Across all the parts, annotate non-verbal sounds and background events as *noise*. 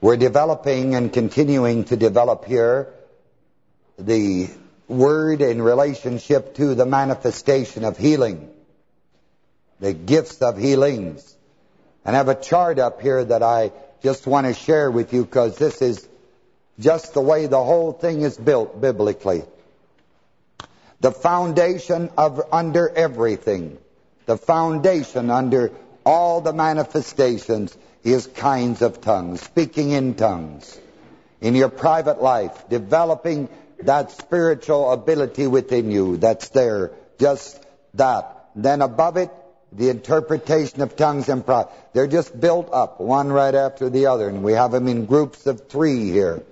We're developing and continuing to develop here the word in relationship to the manifestation of healing, the gifts of healings. And I have a chart up here that I just want to share with you because this is just the way the whole thing is built biblically. The foundation of under everything, the foundation under all the manifestations is kinds of tongues, speaking in tongues. In your private life, developing that spiritual ability within you that's there, just that. Then above it, the interpretation of tongues and prophecy. They're just built up, one right after the other, and we have them in groups of three here.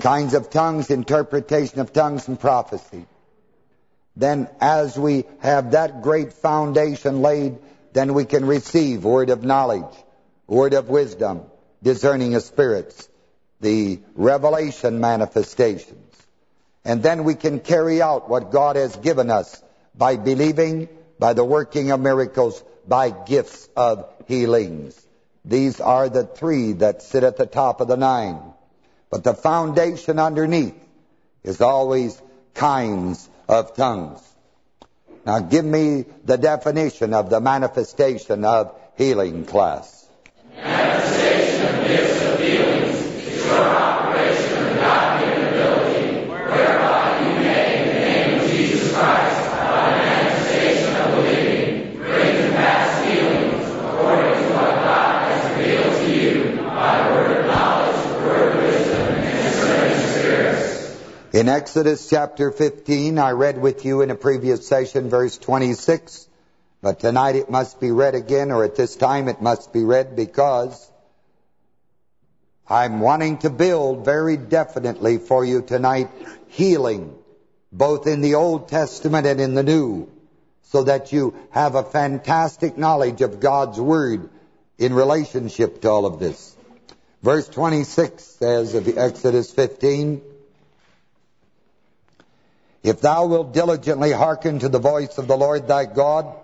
Kinds of tongues, interpretation of tongues and prophecy. Then as we have that great foundation laid, then we can receive word of knowledge, word of wisdom, discerning of spirits, the revelation manifestations. And then we can carry out what God has given us by believing, by the working of miracles, by gifts of healings. These are the three that sit at the top of the nine. But the foundation underneath is always kinds of tongues. Now give me the definition of the manifestation of healing class. Manifestation of gifts of healings is your In Exodus chapter 15, I read with you in a previous session verse 26, but tonight it must be read again, or at this time it must be read because I'm wanting to build very definitely for you tonight healing, both in the Old Testament and in the New, so that you have a fantastic knowledge of God's Word in relationship to all of this. Verse 26 says of the Exodus 15, If thou wilt diligently hearken to the voice of the Lord thy God,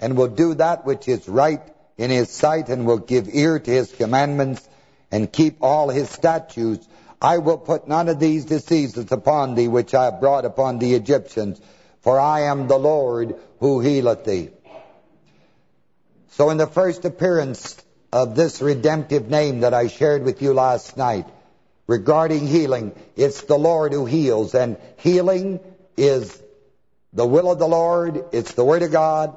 and will do that which is right in his sight, and will give ear to his commandments, and keep all his statutes, I will put none of these diseases upon thee which I have brought upon the Egyptians, for I am the Lord who healeth thee. So in the first appearance of this redemptive name that I shared with you last night, regarding healing, it's the Lord who heals, and healing is the will of the Lord, it's the Word of God,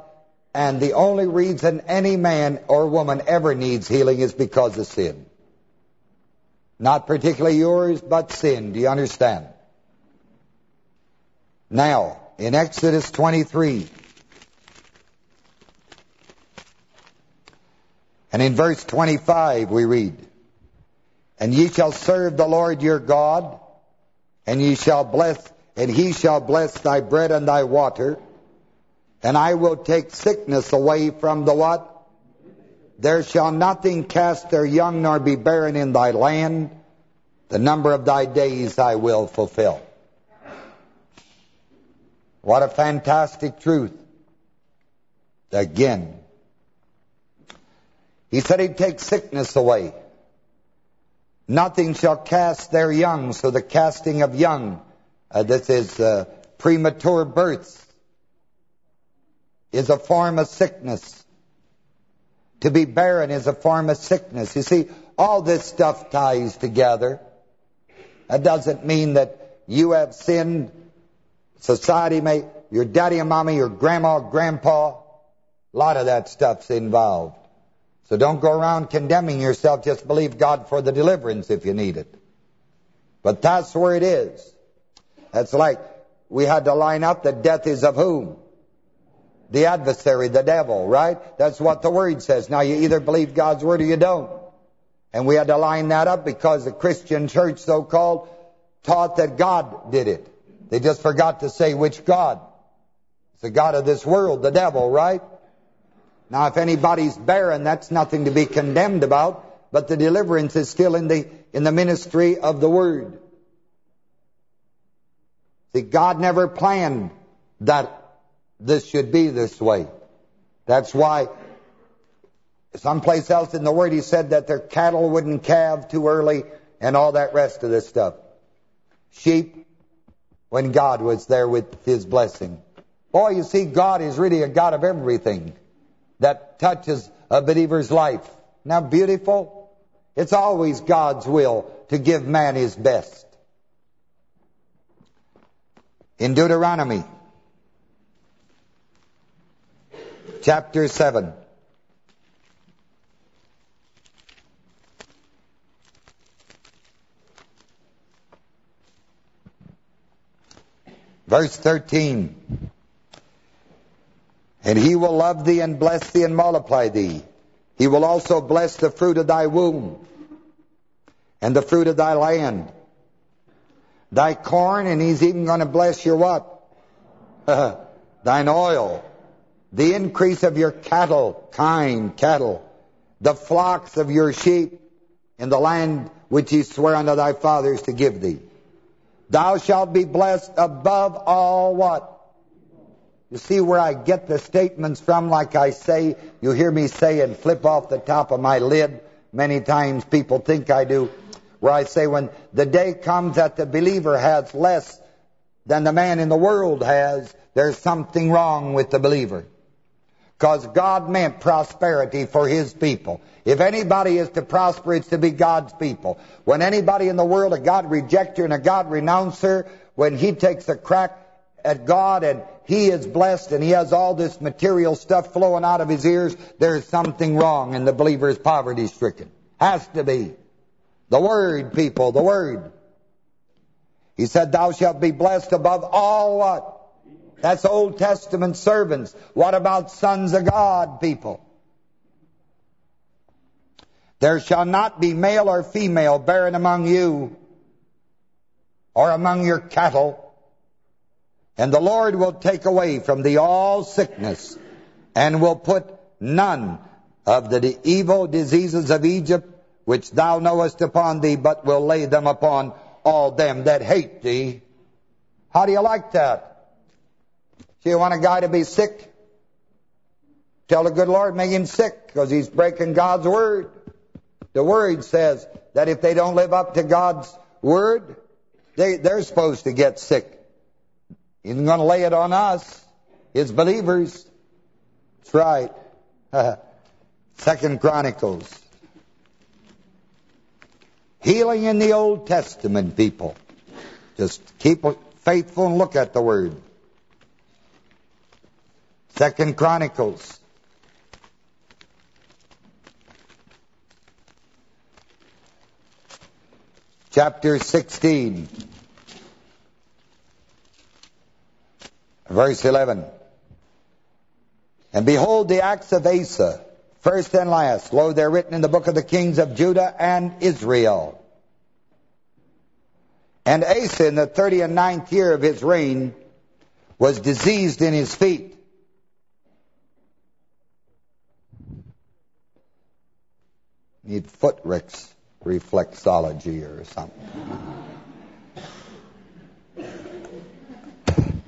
and the only reason any man or woman ever needs healing is because of sin. Not particularly yours, but sin. Do you understand? Now, in Exodus 23, and in verse 25 we read, And ye shall serve the Lord your God, and ye shall bless, and he shall bless thy bread and thy water, and I will take sickness away from the what? There shall nothing cast their young nor be barren in thy land. The number of thy days I will fulfill. What a fantastic truth. Again. He said he'd take sickness away. Nothing shall cast their young. So the casting of young, uh, this is uh, premature births, is a form of sickness. To be barren is a form of sickness. You see, all this stuff ties together. That doesn't mean that you have sinned. Society may, your daddy and mommy, your grandma, grandpa, a lot of that stuff's involved. So don't go around condemning yourself. Just believe God for the deliverance if you need it. But that's where it is. That's like we had to line up the death is of whom? The adversary, the devil, right? That's what the word says. Now you either believe God's word or you don't. And we had to line that up because the Christian church, so-called, taught that God did it. They just forgot to say which God. It's the God of this world, the devil, right? Now, if anybody's barren, that's nothing to be condemned about, but the deliverance is still in the in the ministry of the Word. See, God never planned that this should be this way. That's why Someplace else in the Word he said that their cattle wouldn't calve too early and all that rest of this stuff. Sheep, when God was there with his blessing. Boy, you see, God is really a God of everything that touches a believer's life. Now, beautiful? It's always God's will to give man his best. In Deuteronomy, chapter 7, Verse 13. And he will love thee and bless thee and multiply thee. He will also bless the fruit of thy womb and the fruit of thy land. Thy corn, and he's even going to bless your what? *laughs* Thine oil. The increase of your cattle, kind cattle. The flocks of your sheep in the land which he sware unto thy fathers to give thee. Thou shalt be blessed above all what? You see where I get the statements from, like I say, you hear me say and flip off the top of my lid. Many times people think I do. Where I say when the day comes that the believer has less than the man in the world has, there's something wrong with the believer. Because God meant prosperity for his people. If anybody is to prosper, it's to be God's people. When anybody in the world, a God rejecter and a God renouncer, when he takes a crack at God and he is blessed and he has all this material stuff flowing out of his ears, there's something wrong and the believer is poverty-stricken. Has to be. The Word, people, the Word. He said, thou shalt be blessed above all what? That's Old Testament servants. What about sons of God, people? There shall not be male or female barren among you or among your cattle. And the Lord will take away from thee all sickness and will put none of the evil diseases of Egypt which thou knowest upon thee, but will lay them upon all them that hate thee. How do you like that? Do you want a guy to be sick? Tell the good Lord, make him sick, because he's breaking God's word. The Word says that if they don't live up to God's Word, they, they're supposed to get sick. He's going to lay it on us, his believers. That's right. *laughs* Second Chronicles. Healing in the Old Testament, people. Just keep faithful and look at the Word. Second Chronicles. chapter 16, verse 11. And behold the acts of Asa, first and last. Lo, they're written in the book of the kings of Judah and Israel. And Asa, in the thirty and ninth year of his reign, was diseased in his feet. Need foot ricks reflexology or something. *laughs*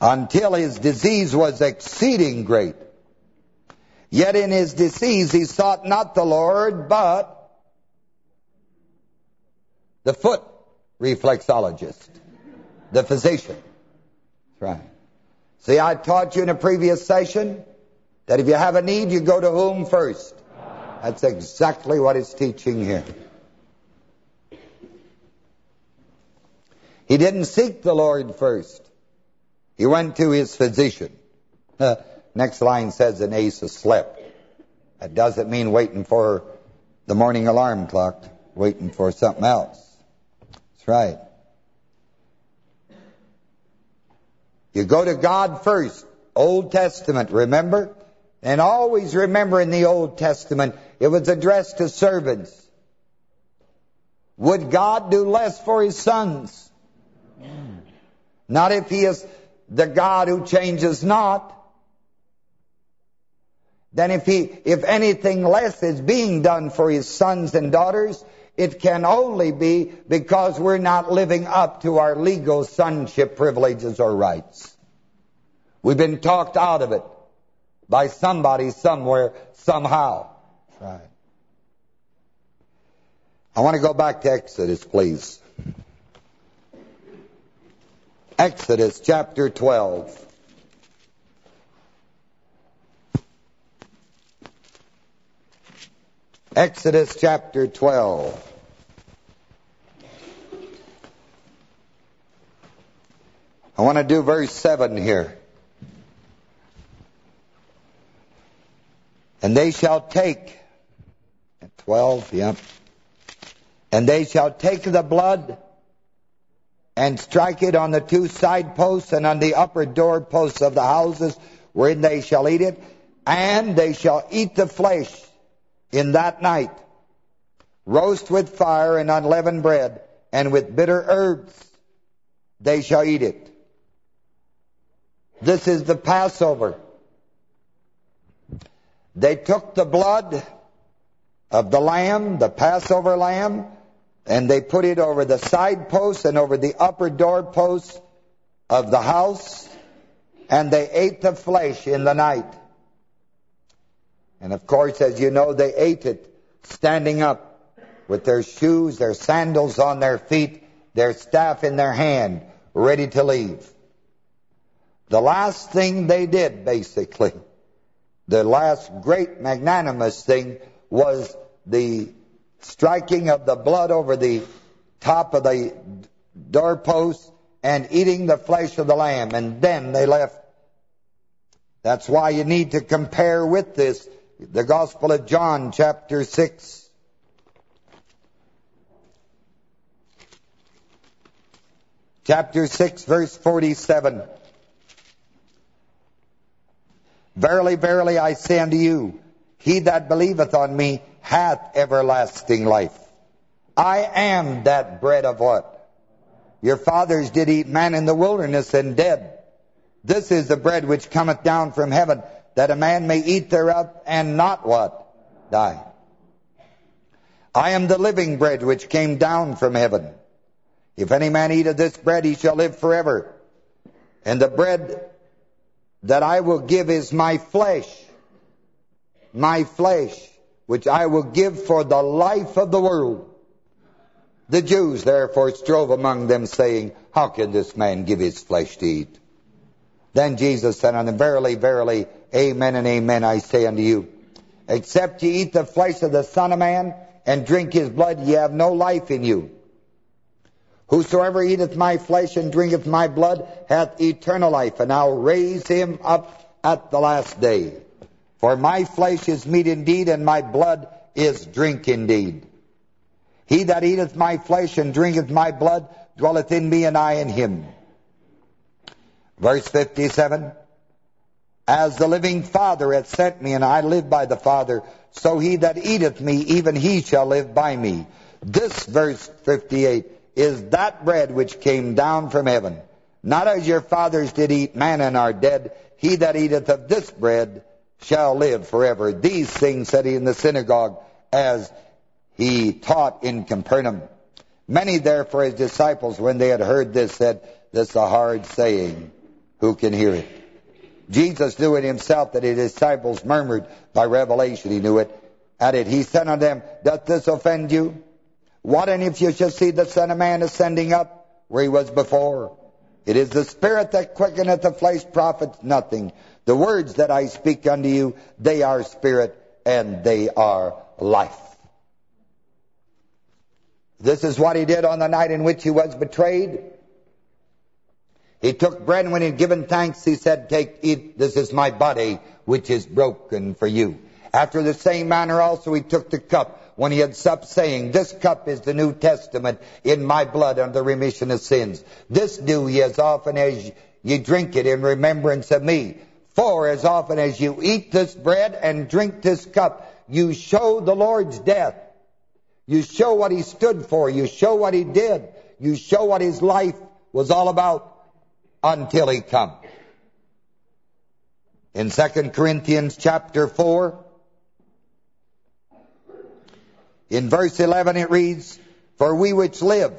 Until his disease was exceeding great. Yet in his disease he sought not the Lord, but the foot reflexologist, the physician. That's right. See, I taught you in a previous session that if you have a need, you go to whom first? That's exactly what it's teaching here. He didn't seek the Lord first. He went to his physician. Uh, Next line says an Asa slept. That doesn't mean waiting for the morning alarm clock, waiting for something else. That's right. You go to God first. Old Testament, remember? And always remember in the Old Testament, it was addressed to servants. Would God do less for his sons? Not if he is the God who changes not. Then if he, if anything less is being done for his sons and daughters, it can only be because we're not living up to our legal sonship privileges or rights. We've been talked out of it by somebody somewhere, somehow. right. I want to go back to Exodus, please. Exodus chapter 12. Exodus chapter 12. I want to do verse 7 here. And they shall take, 12, yep. And they shall take the blood and strike it on the two side posts and on the upper door posts of the houses wherein they shall eat it. And they shall eat the flesh in that night, roast with fire and unleavened bread, and with bitter herbs they shall eat it. This is the Passover. They took the blood of the lamb, the Passover lamb, and they put it over the side posts and over the upper door posts of the house, and they ate the flesh in the night. And of course, as you know, they ate it standing up with their shoes, their sandals on their feet, their staff in their hand, ready to leave. The last thing they did, basically, the last great magnanimous thing was the striking of the blood over the top of the doorpost and eating the flesh of the lamb. And then they left. That's why you need to compare with this the Gospel of John, chapter 6. Chapter 6, verse 47. Verily, verily, I say unto you, he that believeth on me hath everlasting life. I am that bread of what? Your fathers did eat manna in the wilderness and dead. This is the bread which cometh down from heaven, that a man may eat thereof and not what? Die. I am the living bread which came down from heaven. If any man eat of this bread, he shall live forever. And the bread that I will give is my flesh, my flesh, which I will give for the life of the world. The Jews therefore strove among them, saying, How can this man give his flesh to eat? Then Jesus said unto them, Verily, verily, amen and amen, I say unto you, Except ye eat the flesh of the Son of Man, and drink his blood, ye have no life in you. Whosoever eateth my flesh and drinketh my blood hath eternal life, and I'll raise him up at the last day. For my flesh is meat indeed, and my blood is drink indeed. He that eateth my flesh and drinketh my blood dwelleth in me, and I in him. Verse 57, As the living Father hath sent me, and I live by the Father, so he that eateth me, even he shall live by me. This verse 58 is that bread which came down from heaven. Not as your fathers did eat manna and are dead. He that eateth of this bread shall live forever. These things said he in the synagogue as he taught in Capernaum. Many therefore his disciples, when they had heard this, said, This is a hard saying. Who can hear it? Jesus knew it himself that his disciples murmured by revelation. He knew it. At it he said unto them, Doth this offend you? What and if you shall see the Son of Man ascending up where he was before? It is the Spirit that quickeneth the flesh profits nothing. The words that I speak unto you, they are spirit and they are life. This is what he did on the night in which he was betrayed. He took bread and when he had given thanks, he said, Take, eat, this is my body, which is broken for you. After the same manner also he took the cup when he had supped, saying, This cup is the New Testament in my blood under the remission of sins. This do ye as often as ye drink it in remembrance of me. For as often as you eat this bread and drink this cup, you show the Lord's death. You show what he stood for. You show what he did. You show what his life was all about until he comes. In 2 Corinthians chapter 4, in verse 11 it reads, For we which live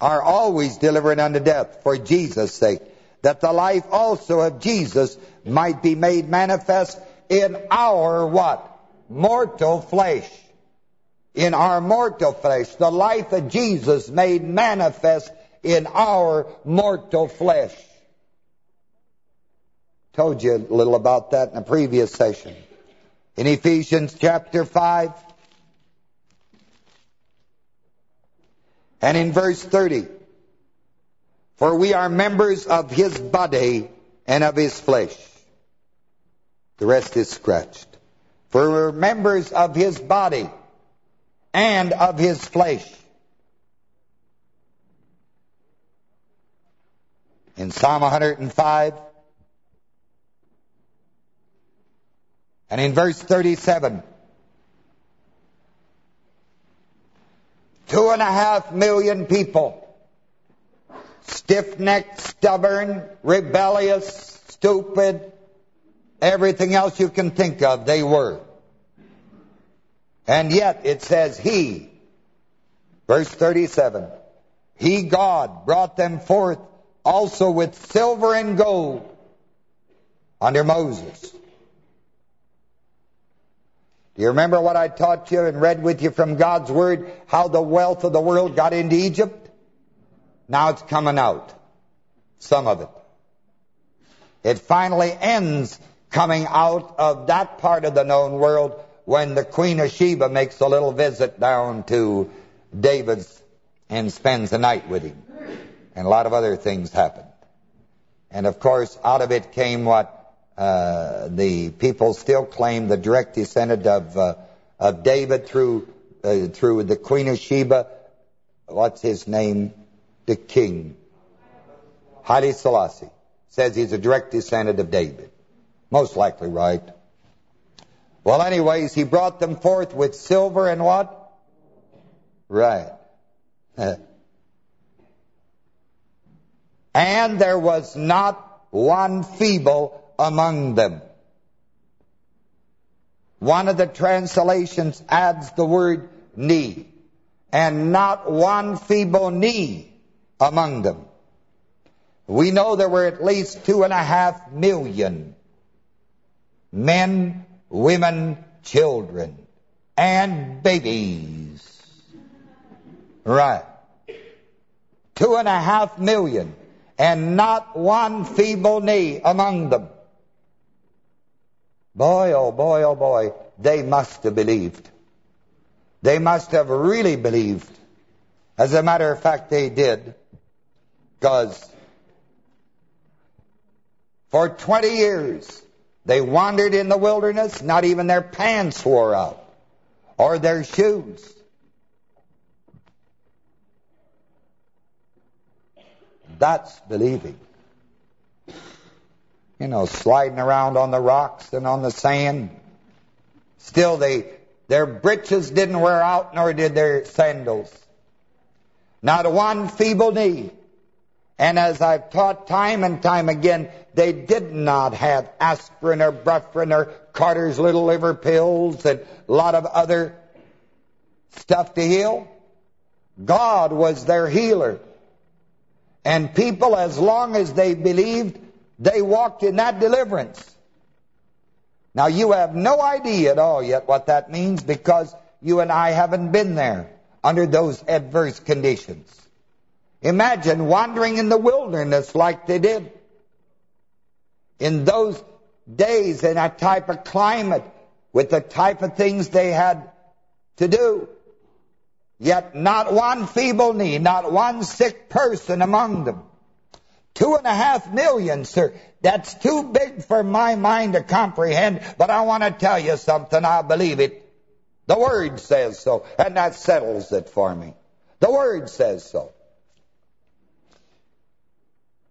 are always delivered unto death for Jesus' sake, that the life also of Jesus might be made manifest in our what? mortal flesh. In our mortal flesh. The life of Jesus made manifest in our mortal flesh. Told you a little about that in a previous session. In Ephesians chapter 5 and in verse 30. For we are members of his body and of his flesh. The rest is scratched. For we're members of his body and of his flesh. In Psalm 105 and in verse 37, two and a half million people, stiff-necked, stubborn, rebellious, stupid, everything else you can think of, they were. And yet it says he, verse 37, he, God, brought them forth also with silver and gold under Moses. Do you remember what I taught you and read with you from God's Word, how the wealth of the world got into Egypt? Now it's coming out, some of it. It finally ends coming out of that part of the known world when the Queen of Sheba makes a little visit down to David's and spends the night with him. And a lot of other things happened. And of course, out of it came what uh, the people still claim the direct descendant of uh, of David through uh, through the Queen of Sheba. What's his name? The king. Haile Selassie says he's a direct descendant of David. Most likely right. Well, anyways, he brought them forth with silver and what? Right. *laughs* and there was not one feeble among them. One of the translations adds the word knee. And not one feeble knee among them. We know there were at least two and a half million men, women, children, and babies. Right. Two and a half million, and not one feeble knee among them. Boy, oh boy, oh boy, they must have believed. They must have really believed. As a matter of fact, they did. Because for 20 years, they wandered in the wilderness, not even their pants wore out, or their shoes. That's believing you know, sliding around on the rocks and on the sand. Still, they their breeches didn't wear out, nor did their sandals. Not a one feeble knee. And as I've taught time and time again, they did not have aspirin or Bufferin or Carter's little liver pills and a lot of other stuff to heal. God was their healer. And people, as long as they believed, they walked in that deliverance. Now, you have no idea at all yet what that means because you and I haven't been there under those adverse conditions. Imagine wandering in the wilderness like they did. In those days, in that type of climate, with the type of things they had to do. Yet not one feeble knee, not one sick person among them. Two and a half million, sir. That's too big for my mind to comprehend, but I want to tell you something. I believe it. The Word says so, and that settles it for me. The Word says so.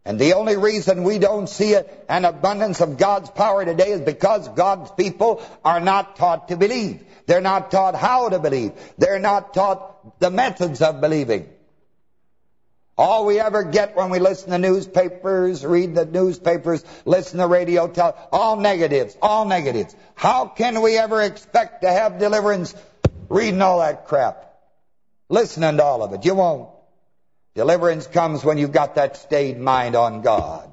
And the only reason we don't see an abundance of God's power today is because God's people are not taught to believe. They're not taught how to believe. They're not taught the methods of believing. All we ever get when we listen to newspapers, read the newspapers, listen to radio, tell, all negatives, all negatives. How can we ever expect to have deliverance reading all that crap? Listening to all of it. You won't. Deliverance comes when you've got that stayed mind on God.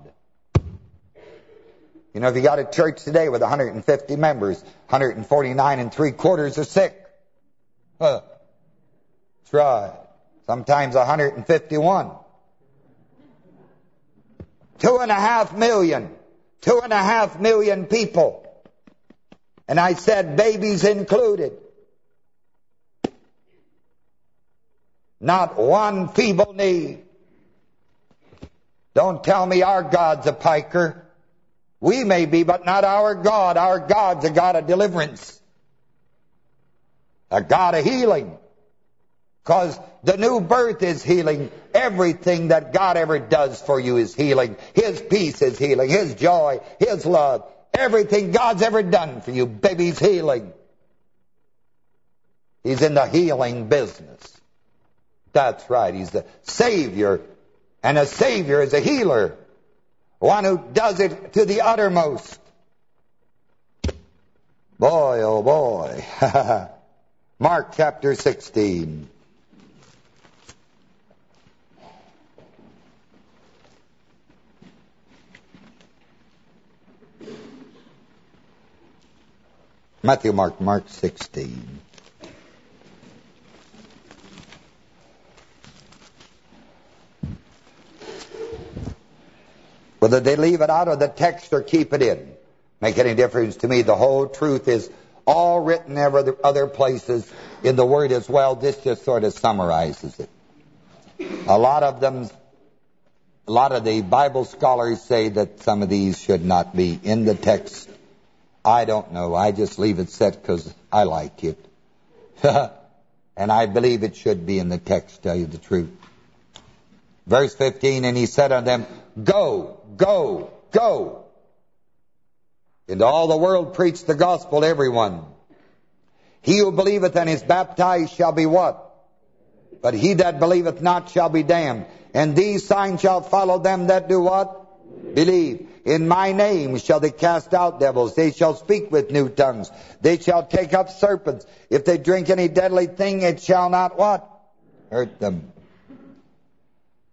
You know, if you got a church today with 150 members, 149 and three quarters are sick. Huh. That's right. Sometimes 151. Two and a half million. Two and a half million people. And I said babies included. Not one feeble knee. Don't tell me our God's a piker. We may be, but not our God. Our God's a God of deliverance. A God of healing. Because the new birth is healing. Everything that God ever does for you is healing. His peace is healing. His joy, His love. Everything God's ever done for you, baby's healing. He's in the healing business. That's right. He's the Savior. And a Savior is a healer. One who does it to the uttermost. Boy, oh boy. *laughs* Mark chapter 16. Matthew, Mark, Mark 16. Whether they leave it out of the text or keep it in, make any difference to me. The whole truth is all written every other places in the Word as well. This just sort of summarizes it. A lot of them, a lot of the Bible scholars say that some of these should not be in the text. I don't know. I just leave it set because I like it. *laughs* and I believe it should be in the text, tell you the truth. Verse 15, and he said unto them, Go, go, go. Into all the world preach the gospel everyone. He who believeth and is baptized shall be what? But he that believeth not shall be damned. And these signs shall follow them that do what? Believe. In my name shall they cast out devils. They shall speak with new tongues. They shall take up serpents. If they drink any deadly thing, it shall not what? Hurt them.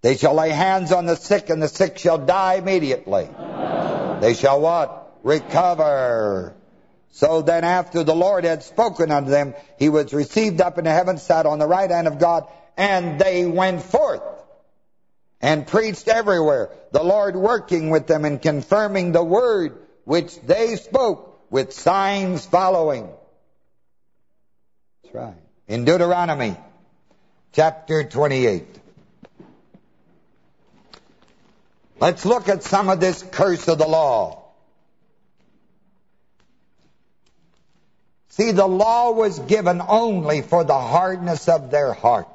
They shall lay hands on the sick, and the sick shall die immediately. They shall what? Recover. So then after the Lord had spoken unto them, he was received up into heaven, sat on the right hand of God, and they went forth and preached everywhere, the Lord working with them and confirming the word which they spoke with signs following. That's right. In Deuteronomy chapter 28. Let's look at some of this curse of the law. See, the law was given only for the hardness of their heart,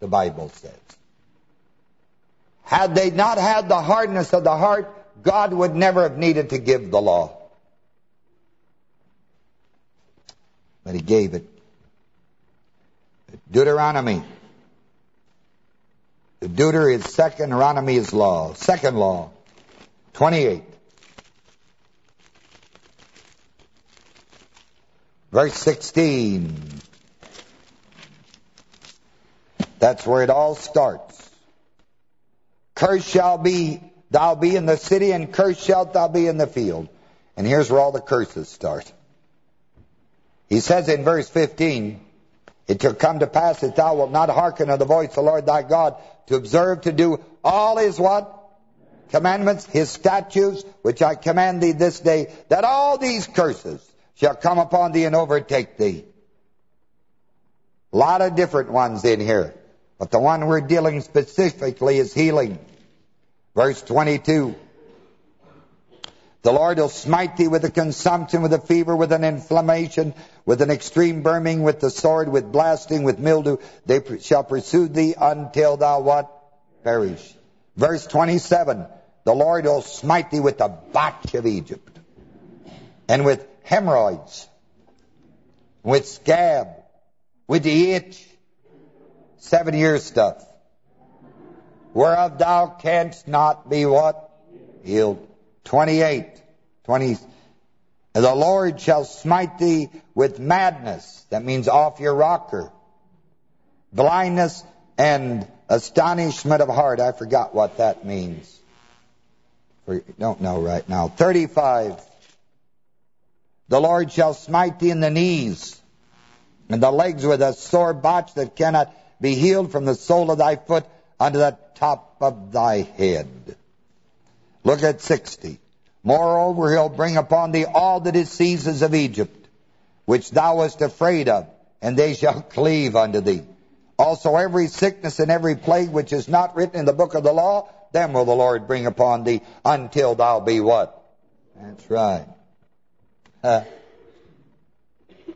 the Bible says. Had they not had the hardness of the heart, God would never have needed to give the law. But he gave it. Deuteronomy Deuter is second, Deuteronomy law. Second law, 28. Verse 16. That's where it all starts. Curse shall be, thou be in the city, and curse shalt thou be in the field. And here's where all the curses start. He says in verse 15, It shall come to pass that thou wilt not hearken unto the voice of the Lord thy God, to observe to do all his what? Commandments, his statutes, which I command thee this day, that all these curses shall come upon thee and overtake thee. A lot of different ones in here. But the one we're dealing specifically is healing. Verse 22. The Lord will smite thee with a consumption, with a fever, with an inflammation, with an extreme burning, with the sword, with blasting, with mildew. They shall pursue thee until thou what? Perish. Verse 27. The Lord will smite thee with the botch of Egypt, and with hemorrhoids, with scab, with the itch. Seven years stuff. Whereof thou canst not be what? Healed. 28. 20. The Lord shall smite thee with madness. That means off your rocker. Blindness and astonishment of heart. I forgot what that means. For don't know right now. 35. The Lord shall smite thee in the knees, and the legs with a sore botch that cannot be healed from the sole of thy foot unto the top of thy head. Look at 60. Moreover, he'll bring upon thee all the diseases of Egypt, which thou wast afraid of, and they shall *laughs* cleave unto thee. Also every sickness and every plague which is not written in the book of the law, them will the Lord bring upon thee until thou be what? That's right. Uh, *laughs*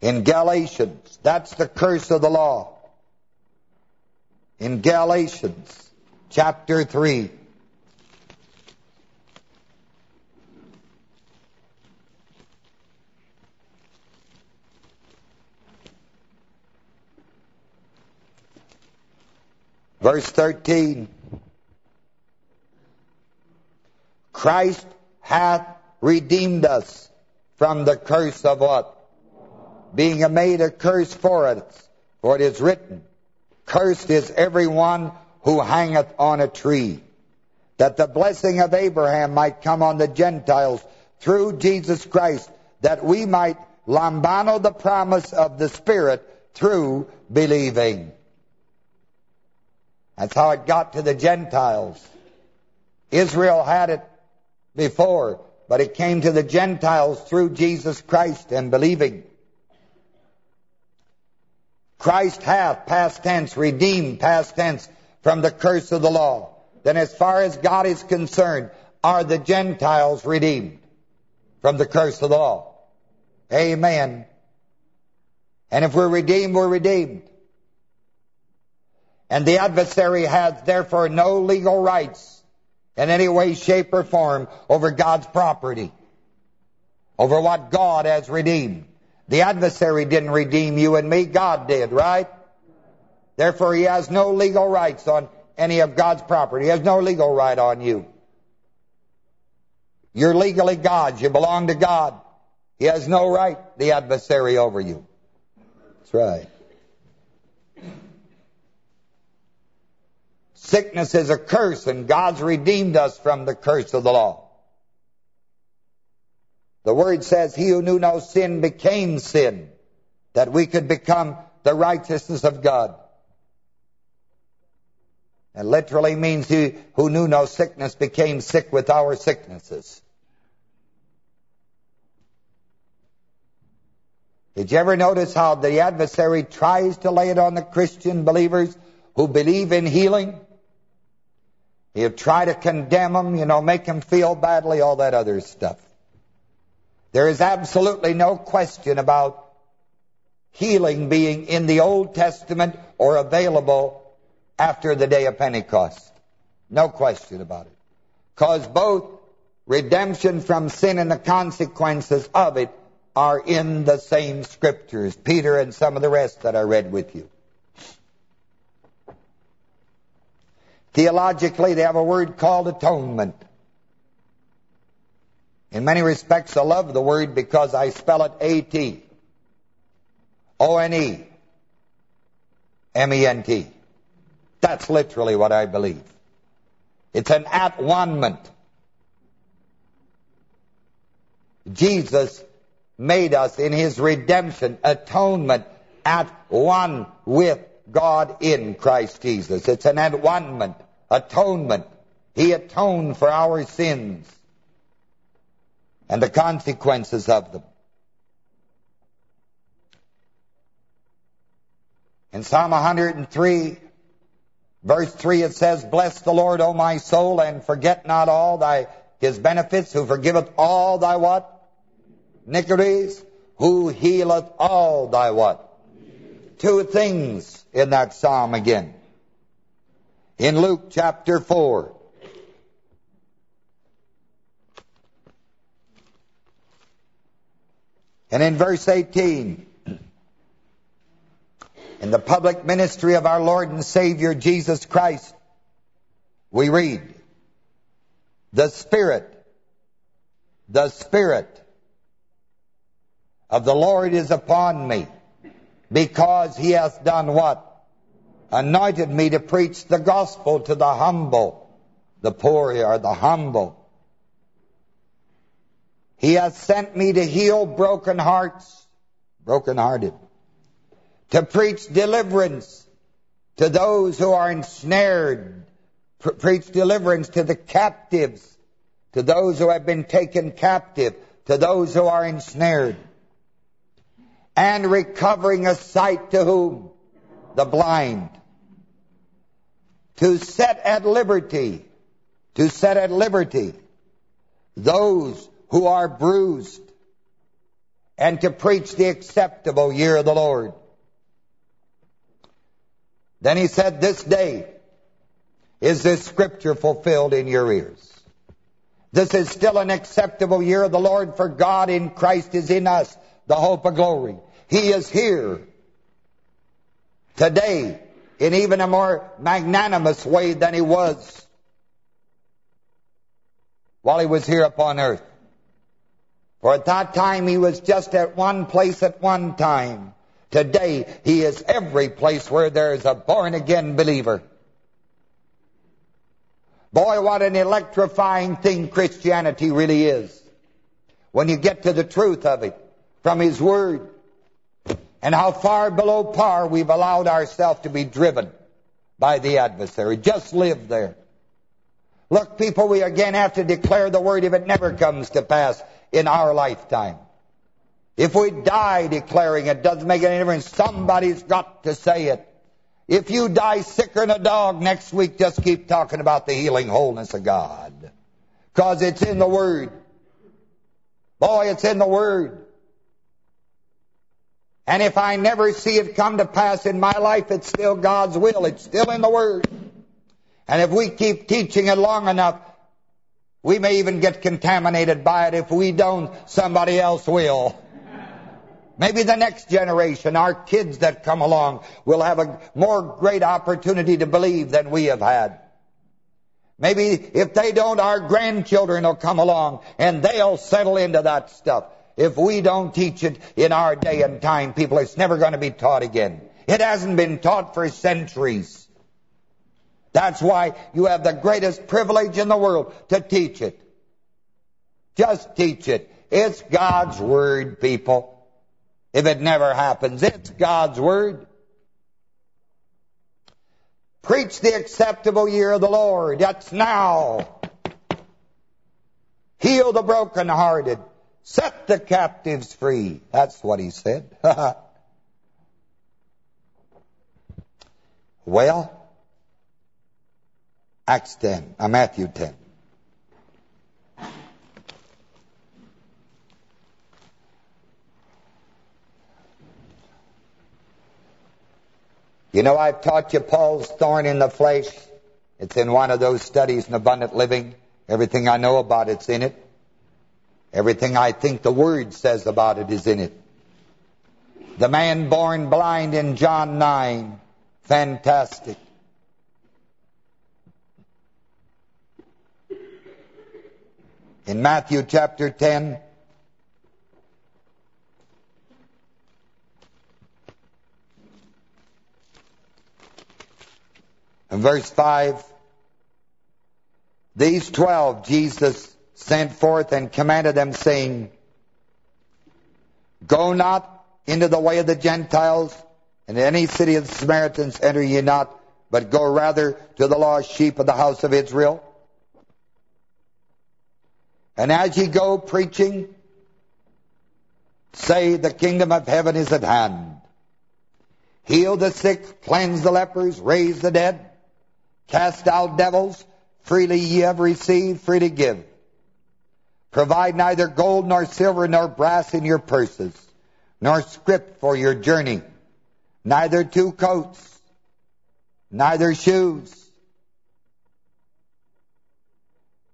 in Galatians, that's the curse of the law. In Galatians, chapter 3, Verse 13. Christ hath redeemed us from the curse of what? Being made a curse for us. For it is written, Cursed is every one who hangeth on a tree, that the blessing of Abraham might come on the Gentiles through Jesus Christ, that we might lambano the promise of the Spirit through believing. That's how it got to the Gentiles. Israel had it before, but it came to the Gentiles through Jesus Christ and believing. Christ hath, past tense, redeemed, past tense, from the curse of the law. Then as far as God is concerned, are the Gentiles redeemed from the curse of the law? Amen. And if we're redeemed, we're redeemed. And the adversary has therefore no legal rights in any way, shape, or form over God's property, over what God has redeemed. The adversary didn't redeem you and me, God did, right? Therefore, he has no legal rights on any of God's property. He has no legal right on you. You're legally God's. You belong to God. He has no right, the adversary, over you. That's right. Sickness is a curse, and God's redeemed us from the curse of the law. The Word says, He who knew no sin became sin, that we could become the righteousness of God. It literally means he who knew no sickness became sick with our sicknesses. Did you ever notice how the adversary tries to lay it on the Christian believers who believe in healing? He'll try to condemn them, you know, make them feel badly, all that other stuff. There is absolutely no question about healing being in the Old Testament or available after the day of Pentecost. No question about it. Because both redemption from sin and the consequences of it are in the same scriptures. Peter and some of the rest that I read with you. Theologically, they have a word called atonement. In many respects, I love the word because I spell it A-T. O-N-E. M-E-N-T. That's literally what I believe. It's an at-one-ment. Jesus made us in his redemption, atonement, at one with God in Christ Jesus. It's an at-one-ment, atonement. He atoned for our sins and the consequences of them. In Psalm 103, verse 3, it says, Bless the Lord, O my soul, and forget not all thy his benefits, who forgiveth all thy what? Iniquities, who healeth all thy what? Two things in that psalm again. In Luke chapter 4. And in verse 18, in the public ministry of our Lord and Savior Jesus Christ, we read, The Spirit, the Spirit of the Lord is upon me, because he hath done what? anointed me to preach the gospel to the humble, the poor or the humble. He has sent me to heal broken hearts, broken-hearted, to preach deliverance to those who are ensnared, preach deliverance to the captives, to those who have been taken captive, to those who are ensnared, and recovering a sight to whom? The blind. To set at liberty, to set at liberty those who are bruised, and to preach the acceptable year of the Lord. Then he said, this day is this scripture fulfilled in your ears. This is still an acceptable year of the Lord, for God in Christ is in us, the hope of glory. He is here today in even a more magnanimous way than he was while he was here upon earth. For at that time he was just at one place at one time. Today he is every place where there is a born-again believer. Boy, what an electrifying thing Christianity really is. When you get to the truth of it from his word. And how far below par we've allowed ourselves to be driven by the adversary. Just live there. Look, people, we again have to declare the word if it never comes to pass in our lifetime. If we die declaring it, doesn't make any difference. Somebody's got to say it. If you die sicker than a dog next week, just keep talking about the healing wholeness of God. Because it's in the Word. Boy, it's in the Word. And if I never see it come to pass in my life, it's still God's will. It's still in the Word. And if we keep teaching it long enough, we may even get contaminated by it. If we don't, somebody else will. Maybe the next generation, our kids that come along, will have a more great opportunity to believe than we have had. Maybe if they don't, our grandchildren will come along and they'll settle into that stuff. If we don't teach it in our day and time, people, it's never going to be taught again. It hasn't been taught for centuries. That's why you have the greatest privilege in the world to teach it. Just teach it. It's God's Word, people. If it never happens, it's God's Word. Preach the acceptable year of the Lord. That's now. Heal the brokenhearted. Set the captives free. That's what he said. *laughs* well, Acts 10, uh, Matthew 10. You know, I've taught you Paul's thorn in the flesh. It's in one of those studies in Abundant Living. Everything I know about it's in it. Everything I think the Word says about it is in it. The man born blind in John 9. Fantastic. in Matthew chapter 10. And verse 5, These twelve Jesus sent forth and commanded them, saying, Go not into the way of the Gentiles, and in any city of the Samaritans enter ye not, but go rather to the lost sheep of the house of Israel. And as ye go preaching, say the kingdom of heaven is at hand. Heal the sick, cleanse the lepers, raise the dead, cast out devils, freely ye have received, freely give. Provide neither gold nor silver nor brass in your purses, nor scrip for your journey, neither two coats, neither shoes,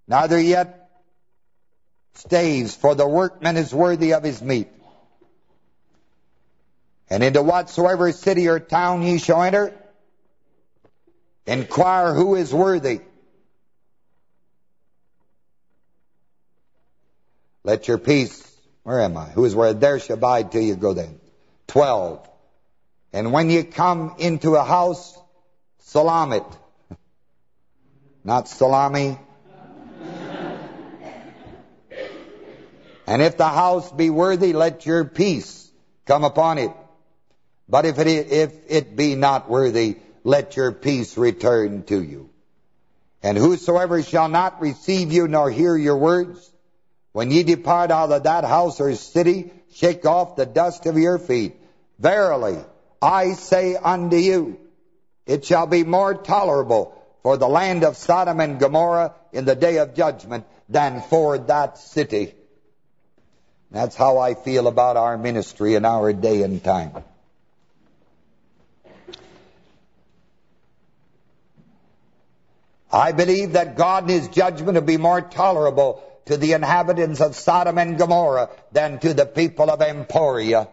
neither yet staves, for the workman is worthy of his meat. And into whatsoever city or town ye shall enter, inquire who is worthy. Let your peace, where am I? Who is worthy? There shall abide till you go then. Twelve. And when you come into a house, salam it. *laughs* Not salami. and if the house be worthy, let your peace come upon it. But if it, if it be not worthy, let your peace return to you. And whosoever shall not receive you nor hear your words, when ye depart out of that house or city, shake off the dust of your feet. Verily, I say unto you, it shall be more tolerable for the land of Sodom and Gomorrah in the day of judgment than for that city. That's how I feel about our ministry in our day and time. I believe that God in his judgment will be more tolerable to the inhabitants of Sodom and Gomorrah than to the people of Emporia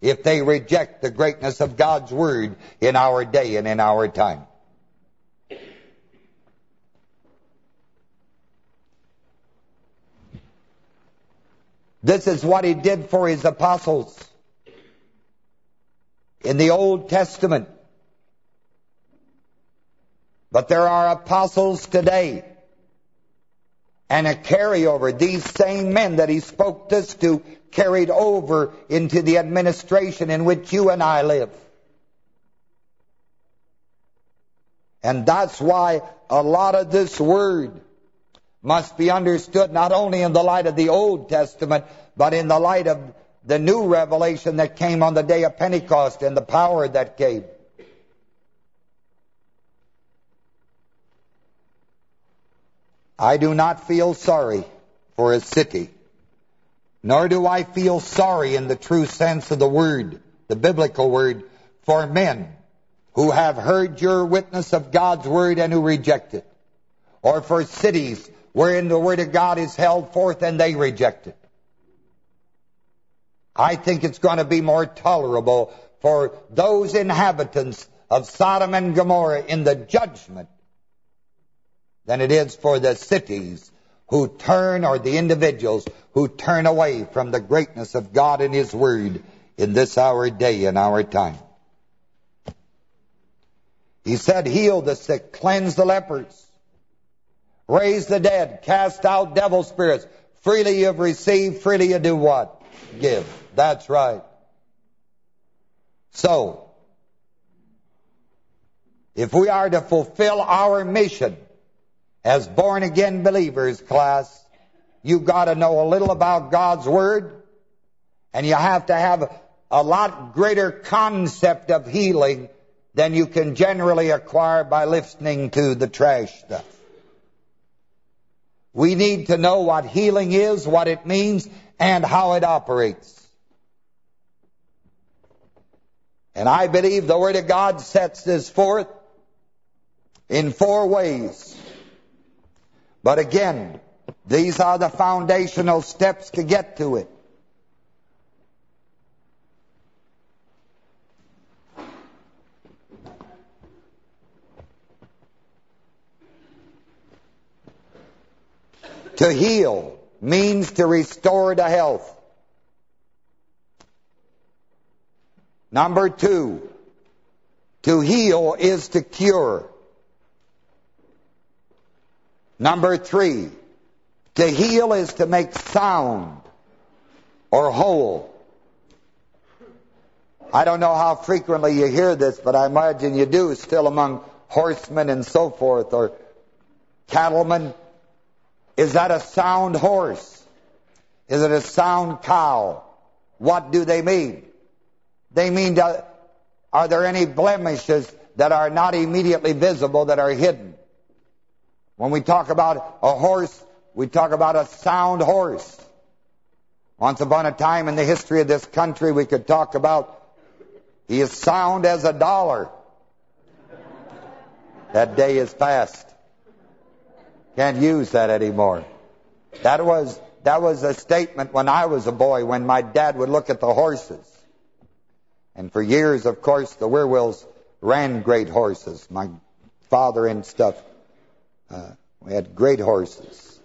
if they reject the greatness of God's word in our day and in our time. This is what he did for his apostles in the Old Testament. But there are apostles today and a carryover. These same men that he spoke this to carried over into the administration in which you and I live. And that's why a lot of this word must be understood not only in the light of the Old Testament, but in the light of the new revelation that came on the day of Pentecost and the power that came. I do not feel sorry for a city, nor do I feel sorry in the true sense of the word, the biblical word, for men who have heard your witness of God's word and who reject it, or for cities wherein the word of God is held forth and they reject it. I think it's going to be more tolerable for those inhabitants of Sodom and Gomorrah in the judgment than it is for the cities who turn, or the individuals who turn away from the greatness of God and His Word in this our day and our time. He said, heal the sick, cleanse the lepers, raise the dead, cast out devil spirits. Freely you have received, freely you do what? Give. That's right. So, if we are to fulfill our mission, as born-again believers, class, you've got to know a little about God's Word, and you have to have a lot greater concept of healing than you can generally acquire by listening to the trash stuff. We need to know what healing is, what it means, and how it operates. And I believe the Word of God sets this forth in four ways. But again, these are the foundational steps to get to it. To heal means to restore to health. Number two, to heal is to cure. Number three, to heal is to make sound or whole. I don't know how frequently you hear this, but I imagine you do still among horsemen and so forth, or cattlemen. Is that a sound horse? Is it a sound cow? What do they mean? They mean, to, are there any blemishes that are not immediately visible that are hidden? When we talk about a horse, we talk about a sound horse. Once upon a time in the history of this country, we could talk about he is sound as a dollar. That day is past. Can't use that anymore. That was that was a statement when I was a boy, when my dad would look at the horses. And for years, of course, the Wierwills ran great horses. My father and stuff uh, we had great horses,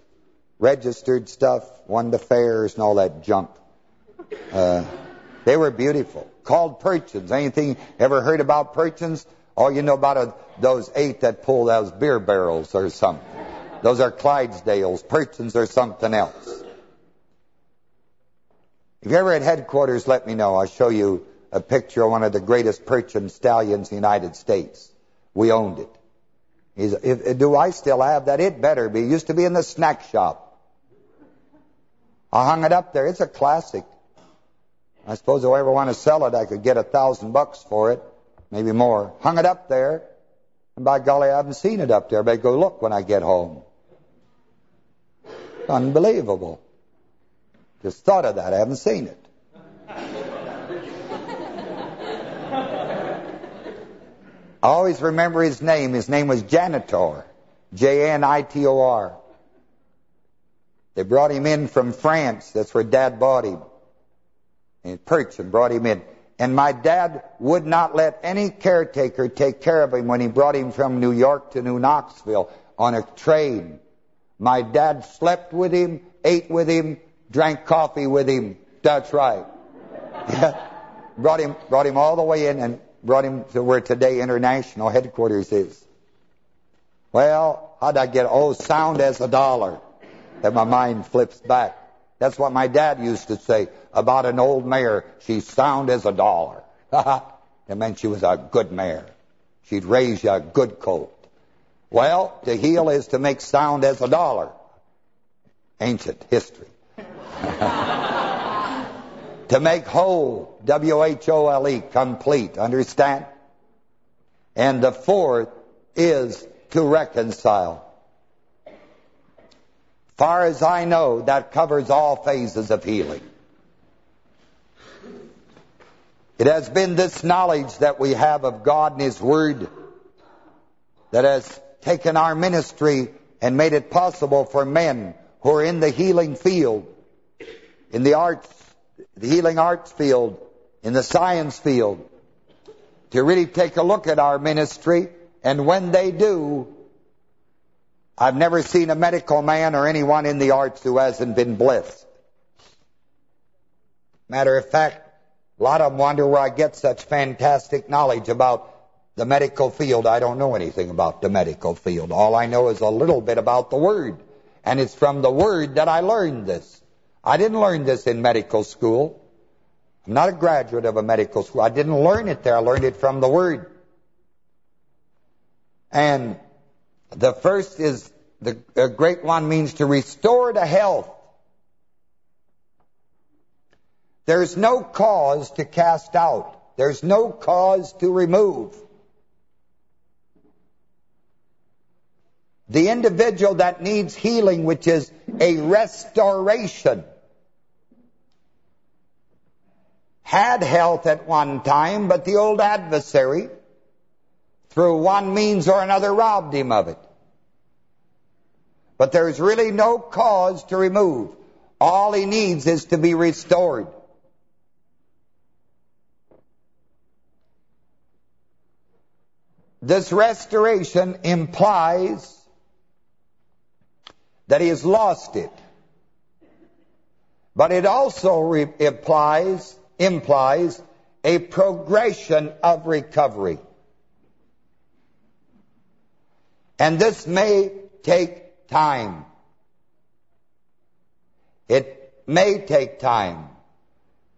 registered stuff, won the fairs and all that junk. Uh, they were beautiful. Called Percherons. Anything ever heard about Percherons? Oh, you know about a, those eight that pull those beer barrels or something. Those are Clydesdales. Percherons or something else. If you're ever at headquarters, let me know. I'll show you a picture of one of the greatest Percheron stallions in the United States. We owned it. If, do I still have that? It better be. It used to be in the snack shop. I hung it up there. It's a classic. I suppose if I ever want to sell it, I could get a thousand bucks for it, maybe more. Hung it up there, and by golly, I haven't seen it up there. But go look when I get home. Unbelievable. Just thought of that. I haven't seen it. I always remember his name. His name was Janitor. J-N-I-T-O-R. They brought him in from France. That's where Dad bought him. And Perch and brought him in. And my dad would not let any caretaker take care of him when he brought him from New York to New Knoxville on a train. My dad slept with him, ate with him, drank coffee with him. That's right. *laughs* brought him brought him all the way in and brought him to where today International headquarters is. Well, how'd I get, oh, sound as a dollar. And my mind flips back. That's what my dad used to say about an old mare. She's sound as a dollar. *laughs* Ha! It meant she was a good mare. She'd raise you a good colt. Well, to heal is to make sound as a dollar. Ancient history. *laughs* to make whole, W-H-O-L-E, complete, understand? And the fourth is to reconcile. Far as I know, that covers all phases of healing. It has been this knowledge that we have of God and His Word that has taken our ministry and made it possible for men who are in the healing field, in the arts, the healing arts field, in the science field, to really take a look at our ministry. And when they do, I've never seen a medical man or anyone in the arts who hasn't been blessed. Matter of fact, a lot of them wonder where I get such fantastic knowledge about the medical field. I don't know anything about the medical field. All I know is a little bit about the Word. And it's from the Word that I learned this. I didn't learn this in medical school. I'm not a graduate of a medical school. I didn't learn it there. I learned it from the Word. And the first is, the great one means to restore to health. There's no cause to cast out. There's no cause to remove. The individual that needs healing, which is a restoration, had health at one time, but the old adversary, through one means or another, robbed him of it. But there's really no cause to remove. All he needs is to be restored. This restoration implies that he has lost it. But it also implies, implies a progression of recovery. And this may take time. It may take time.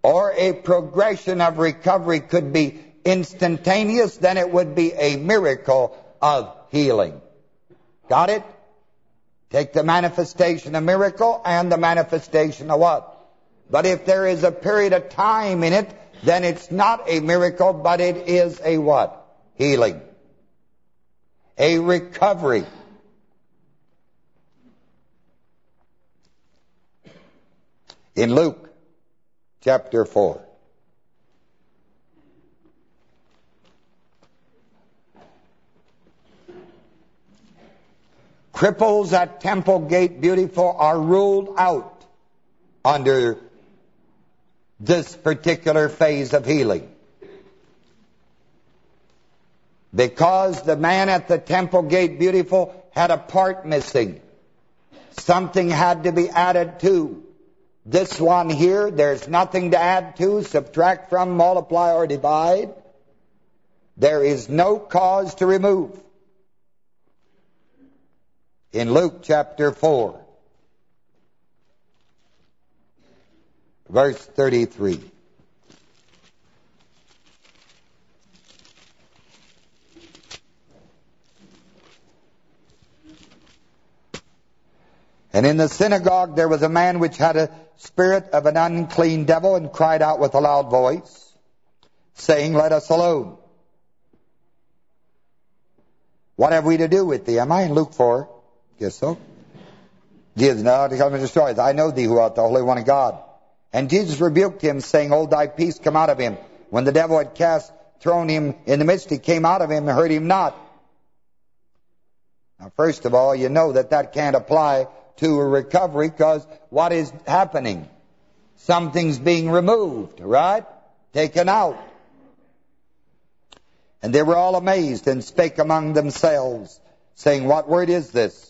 Or a progression of recovery could be instantaneous, then it would be a miracle of healing. Got it? Take the manifestation of miracle and the manifestation of what? But if there is a period of time in it, then it's not a miracle, but it is a what? Healing. A recovery. In Luke chapter 4. Cripples at Temple Gate Beautiful are ruled out under this particular phase of healing. Because the man at the Temple Gate Beautiful had a part missing. Something had to be added to. This one here, there's nothing to add to, subtract from, multiply, or divide. there is no cause to remove. In Luke chapter 4, verse 33. And in the synagogue there was a man which had a spirit of an unclean devil and cried out with a loud voice, saying, Let us alone. What have we to do with thee? Am I in Luke 4? Guess so. Jesus, now to come and destroy us. I know thee who art the Holy One of God. And Jesus rebuked him, saying, Hold thy peace, come out of him. When the devil had cast, thrown him in the midst, he came out of him and hurt him not. Now, first of all, you know that that can't apply to a recovery because what is happening? Something's being removed, right? Taken out. And they were all amazed and spake among themselves, saying, What word is this?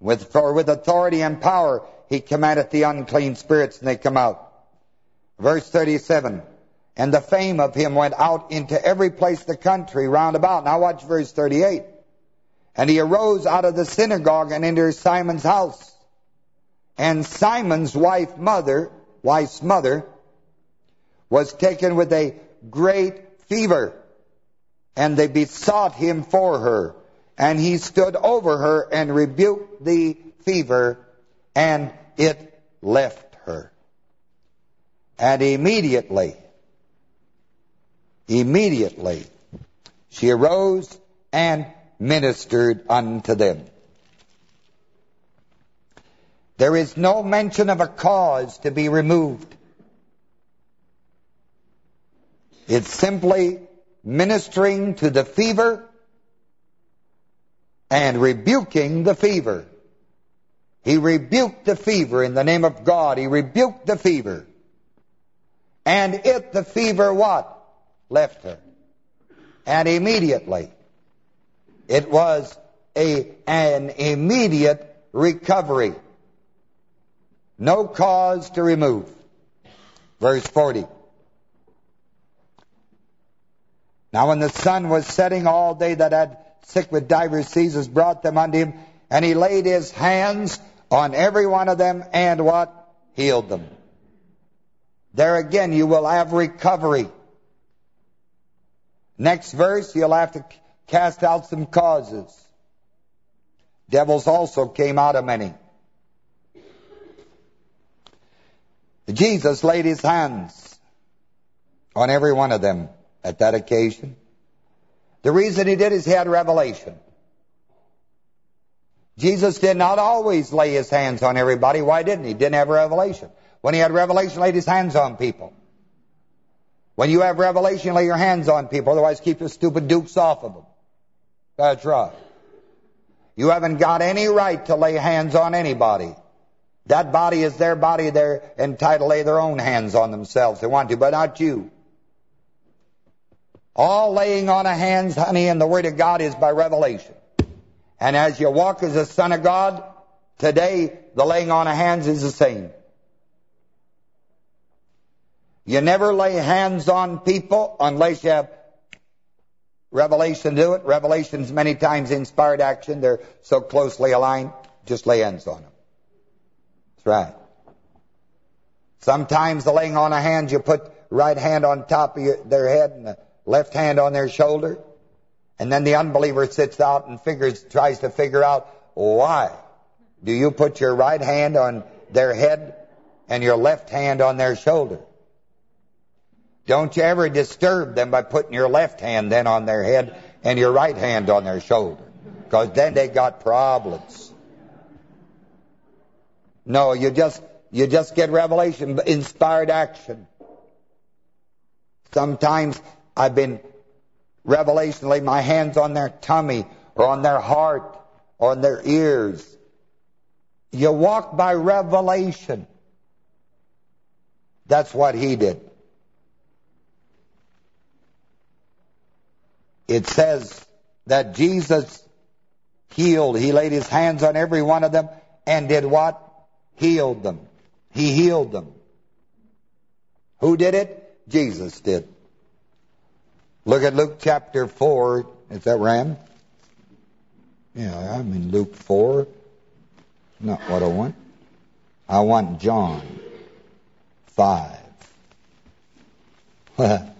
With, for with authority and power he commandeth the unclean spirits, and they come out. Verse 37, And the fame of him went out into every place the country round about. Now watch verse 38. And he arose out of the synagogue and entered Simon's house. And Simon's wife mother, wife's mother, was taken with a great fever. And they besought him for her. And he stood over her and rebuked the fever, and it left her. And immediately, immediately, she arose and ministered unto them. There is no mention of a cause to be removed. It's simply ministering to the fever and rebuking the fever. He rebuked the fever in the name of God. He rebuked the fever. And it, the fever, what? Left her. And immediately, it was a an immediate recovery. No cause to remove. Verse 40. Now when the sun was setting, all they that had sick with divers diseases brought them unto him, and he laid his hands on every one of them, and what? Healed them. There again, you will have recovery. Next verse, you'll have to cast out some causes. Devils also came out of many. Jesus laid his hands on every one of them at that occasion. The reason he did is he had revelation. Jesus did not always lay his hands on everybody. Why didn't he? Didn't have revelation. When he had revelation, laid his hands on people. When you have revelation, lay your hands on people. Otherwise, keep your stupid dukes off of them. That's right. You haven't got any right to lay hands on anybody. That body is their body. They're entitled to lay their own hands on themselves. They want to, but not you. All laying on of hands, honey, in the Word of God is by revelation. And as you walk as a son of God, today the laying on of hands is the same. You never lay hands on people unless you have revelation to do it. Revelation's many times inspired action. They're so closely aligned. Just lay hands on them. That's right. Sometimes the laying on of hands, you put right hand on top of your, their head and the left hand on their shoulder. And then the unbeliever sits out and figures, tries to figure out why. Do you put your right hand on their head and your left hand on their shoulder? Don't you ever disturb them by putting your left hand then on their head and your right hand on their shoulder. Because then they got problems. No, you just you just get revelation, inspired action. Sometimes I've been revelation, lay my hands on their tummy or on their heart or on their ears. You walk by revelation. That's what he did. It says that Jesus healed. He laid his hands on every one of them and did what? Healed them. He healed them. Who did it? Jesus did. Look at Luke chapter 4. Is that Ram? Yeah, I'm in Luke 4. Not what I want. I want John 5. *laughs*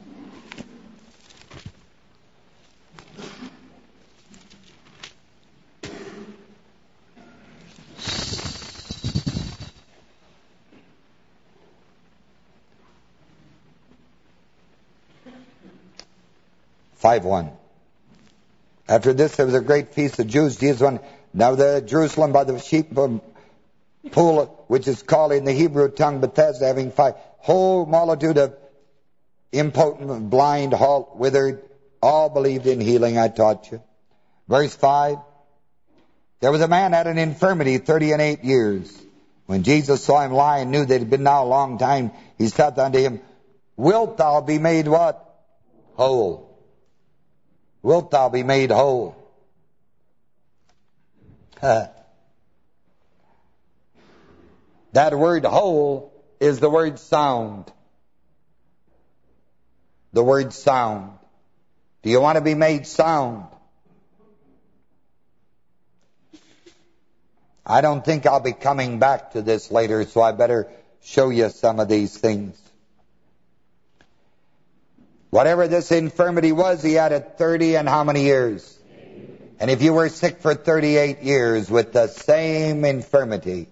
Five one. After this, there was a great feast of Jews. Jesus went now the Jerusalem by the sheep um, pool, which is called in the Hebrew tongue Bethesda, having five whole multitude of impotent, blind, halt, withered, all believed in healing. I taught you. Verse five. There was a man had an infirmity thirty and eight years. When Jesus saw him lie and knew that it had been now a long time, he said unto him, Wilt thou be made what? Whole. Wilt thou be made whole? *laughs* that word whole is the word sound. The word sound. Do you want to be made sound? I don't think I'll be coming back to this later, so I better show you some of these things. Whatever this infirmity was, he had it 30 and how many years? And if you were sick for 38 years with the same infirmity,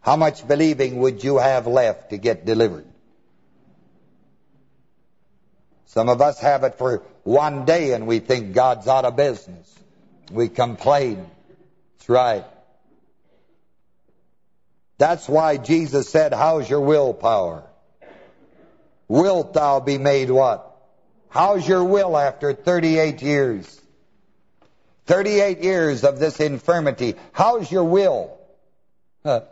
how much believing would you have left to get delivered? Some of us have it for one day and we think God's out of business. We complain. That's right. That's why Jesus said, how's your willpower? Wilt thou be made what? How's your will after 38 years? 38 years of this infirmity. How's your will? Huh.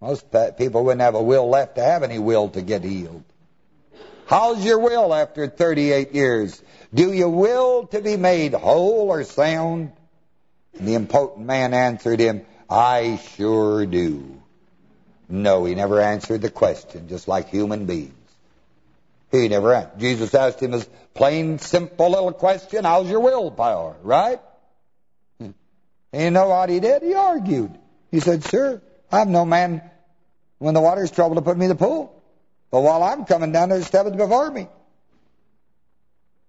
Most people wouldn't have a will left to have any will to get healed. How's your will after 38 years? Do you will to be made whole or sound? And the impotent man answered him, I sure do. No, he never answered the question, just like human beings. He never asked. Jesus asked him a plain, simple little question, how's your willpower, right? And you know what he did? He argued. He said, sir, I have no man when the water's trouble to put me in the pool. But while I'm coming down, there's stepping before me.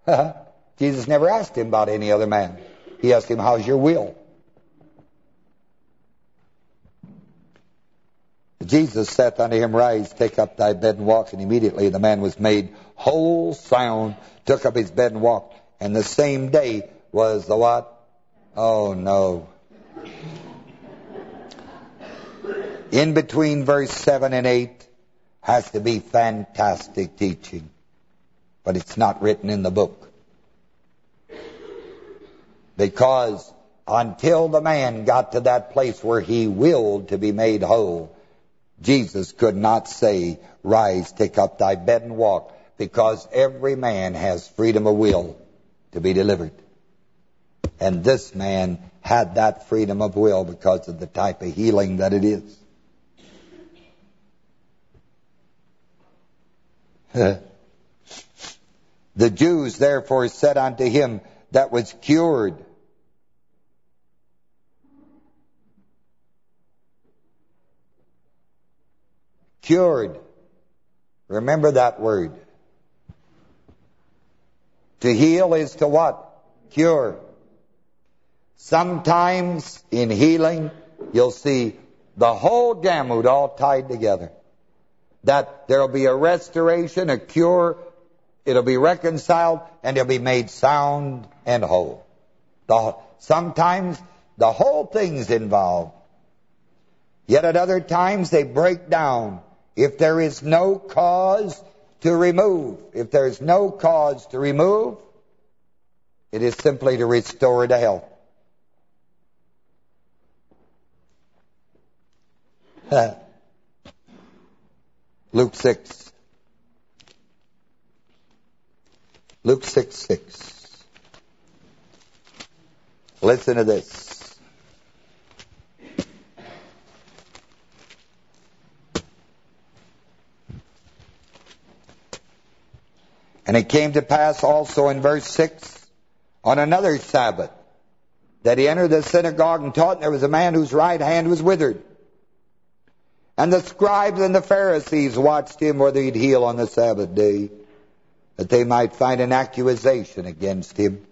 *laughs* Jesus never asked him about any other man. He asked him, how's your will? Jesus saith unto him, Rise, take up thy bed and walk. And immediately the man was made whole sound, took up his bed and walked. And the same day was the what? Oh, no. In between verse 7 and 8 has to be fantastic teaching. But it's not written in the book. Because until the man got to that place where he willed to be made whole, Jesus could not say, Rise, take up thy bed and walk, because every man has freedom of will to be delivered. And this man had that freedom of will because of the type of healing that it is. *laughs* the Jews therefore said unto him that was cured, Cured. Remember that word. To heal is to what? Cure. Sometimes in healing, you'll see the whole gamut all tied together. That there'll be a restoration, a cure, it'll be reconciled, and it'll be made sound and whole. The, sometimes the whole thing's involved. Yet at other times they break down. If there is no cause to remove, if there's no cause to remove, it is simply to restore to health. *laughs* Luke 6. Luke 6, 6. Listen to this. And it came to pass also in verse 6, on another Sabbath, that he entered the synagogue and taught, and there was a man whose right hand was withered. And the scribes and the Pharisees watched him whether he'd heal on the Sabbath day, that they might find an accusation against him.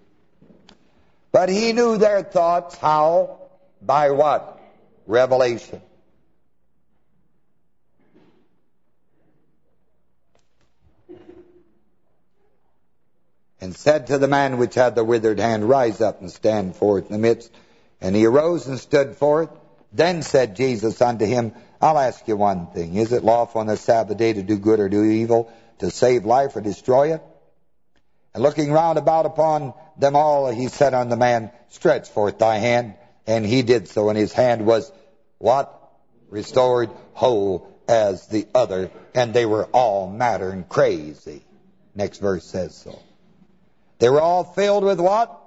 But he knew their thoughts, how? By what? Revelation. And said to the man which had the withered hand, Rise up and stand forth in the midst. And he arose and stood forth. Then said Jesus unto him, I'll ask you one thing. Is it lawful on the Sabbath day to do good or do evil, to save life or destroy it? And looking round about upon them all, he said unto the man, Stretch forth thy hand. And he did so, and his hand was, what? Restored whole as the other. And they were all matter and crazy. Next verse says so. They were all filled with what?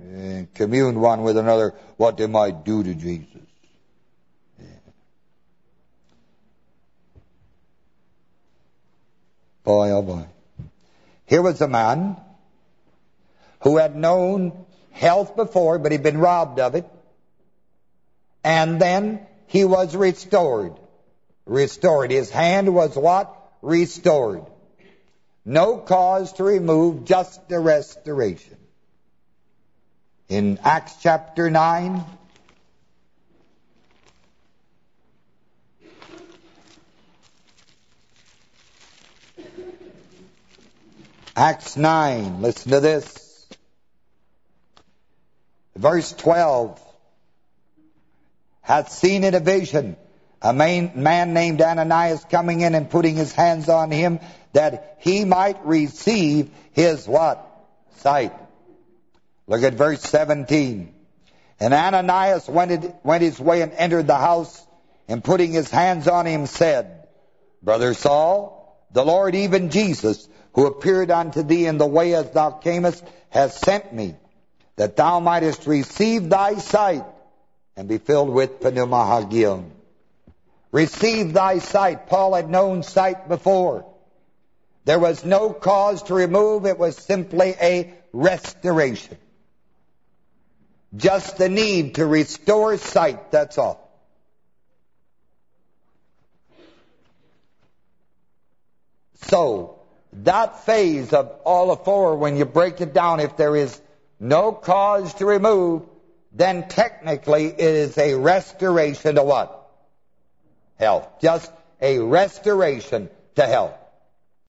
And communed one with another what they might do to Jesus. Yeah. Boy, oh boy. Here was a man who had known health before, but he'd been robbed of it. And then he was restored. Restored. His hand was what? Restored. No cause to remove, just the restoration. In Acts chapter 9, Acts 9, listen to this. Verse 12, hath seen in a vision a man named Ananias coming in and putting his hands on him that he might receive his what? Sight. Look at verse 17. And Ananias went, went his way and entered the house, and putting his hands on him said, Brother Saul, the Lord, even Jesus, who appeared unto thee in the way as thou camest, has sent me, that thou mightest receive thy sight and be filled with pneuma hagion. Receive thy sight. Paul had known sight before. There was no cause to remove. It was simply a restoration. Just the need to restore sight, that's all. So, that phase of all the four, when you break it down, if there is no cause to remove, then technically it is a restoration to what? Health. Just a restoration to health.